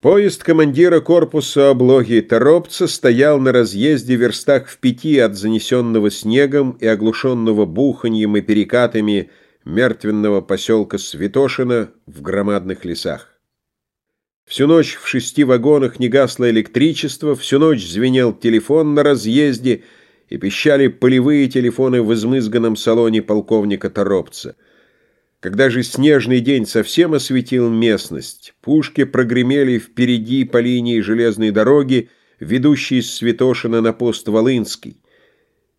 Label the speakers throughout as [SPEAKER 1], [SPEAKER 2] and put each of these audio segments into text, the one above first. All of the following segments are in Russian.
[SPEAKER 1] Поезд командира корпуса облоги Торопца стоял на разъезде в верстах в пяти от занесенного снегом и оглушенного буханьем и перекатами мертвенного поселка Святошина в громадных лесах. Всю ночь в шести вагонах не гасло электричество, всю ночь звенел телефон на разъезде и пищали полевые телефоны в измызганном салоне полковника Торопца — когда же снежный день совсем осветил местность, пушки прогремели впереди по линии железной дороги, ведущей с Святошина на пост Волынский.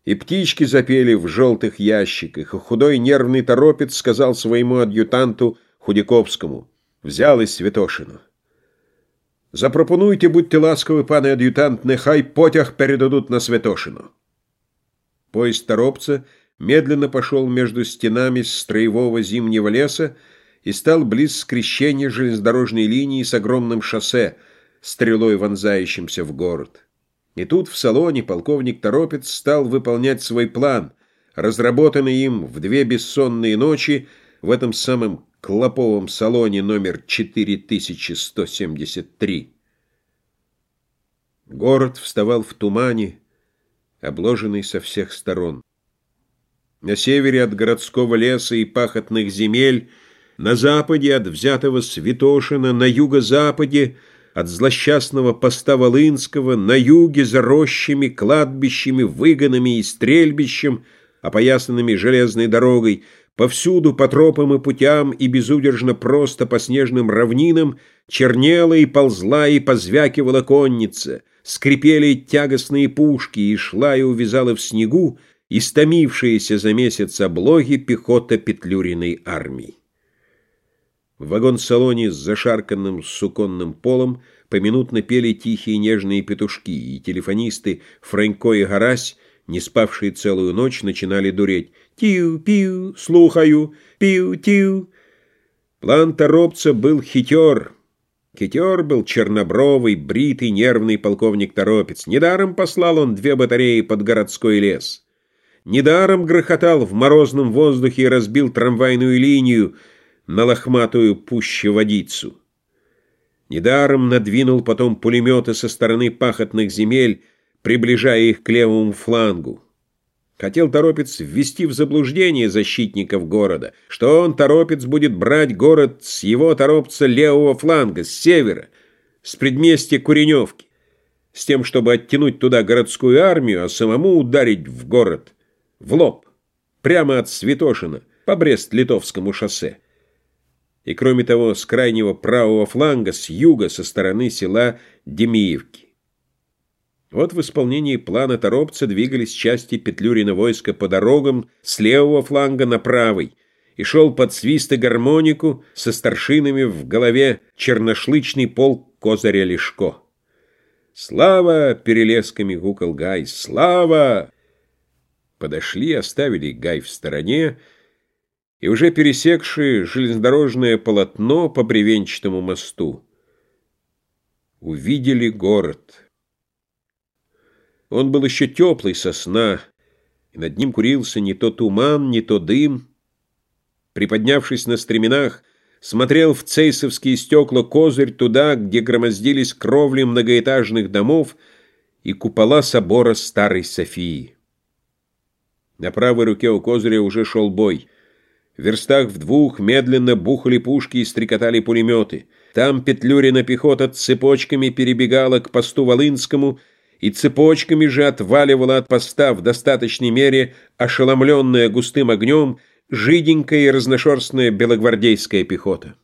[SPEAKER 1] И птички запели в желтых ящиках, и худой нервный торопец сказал своему адъютанту Худяковскому «Взял из Святошина». «Запропонуйте, будьте ласковы, пане адъютант, нехай потяг передадут на Святошину». Поезд торопца — медленно пошел между стенами строевого зимнего леса и стал близ скрещения железнодорожной линии с огромным шоссе, стрелой вонзающимся в город. И тут в салоне полковник Торопец стал выполнять свой план, разработанный им в две бессонные ночи в этом самом Клоповом салоне номер 4173. Город вставал в тумане, обложенный со всех сторон. На севере от городского леса и пахотных земель, на западе от взятого Святошина, на юго-западе от злосчастного поста Волынского, на юге за рощами, кладбищами, выгонами и стрельбищем, опоясанными железной дорогой, повсюду по тропам и путям и безудержно просто по снежным равнинам чернела и ползла и позвякивала конница, скрипели тягостные пушки и шла и увязала в снегу, истомившиеся за месяц облоги пехота Петлюриной армии. В вагон-салоне с зашарканным суконным полом поминутно пели тихие нежные петушки, и телефонисты Франько и Гарась, не спавшие целую ночь, начинали дуреть. «Тиу-пиу, слухаю, пиу-тиу». План Торопца был хитер. Хитер был чернобровый, бритый, нервный полковник Торопец. Недаром послал он две батареи под городской лес. Недаром грохотал в морозном воздухе и разбил трамвайную линию на лохматую пущеводицу. Недаром надвинул потом пулеметы со стороны пахотных земель, приближая их к левому флангу. Хотел Торопец ввести в заблуждение защитников города, что он, Торопец, будет брать город с его Торопца левого фланга, с севера, с предместья Куреневки, с тем, чтобы оттянуть туда городскую армию, а самому ударить в город – в лоб, прямо от Святошина, по Брест-Литовскому шоссе. И кроме того, с крайнего правого фланга, с юга, со стороны села Демиевки. Вот в исполнении плана Торопца двигались части Петлюрина войска по дорогам с левого фланга на правый, и шел под свист и гармонику со старшинами в голове черношлычный полк Козыря Лешко. «Слава!» — перелесками гукал Гай. «Слава!» Подошли, оставили Гай в стороне, и уже пересекшие железнодорожное полотно по бревенчатому мосту увидели город. Он был еще теплый со сна, и над ним курился не то туман, не то дым. Приподнявшись на стременах, смотрел в цейсовские стекла козырь туда, где громоздились кровли многоэтажных домов и купола собора Старой Софии. На правой руке у Козыря уже шел бой. В верстах в двух медленно бухали пушки и стрекотали пулеметы. Там Петлюрина пехота цепочками перебегала к посту Волынскому и цепочками же отваливала от поста в достаточной мере ошеломленная густым огнем жиденькая и разношерстная белогвардейская пехота.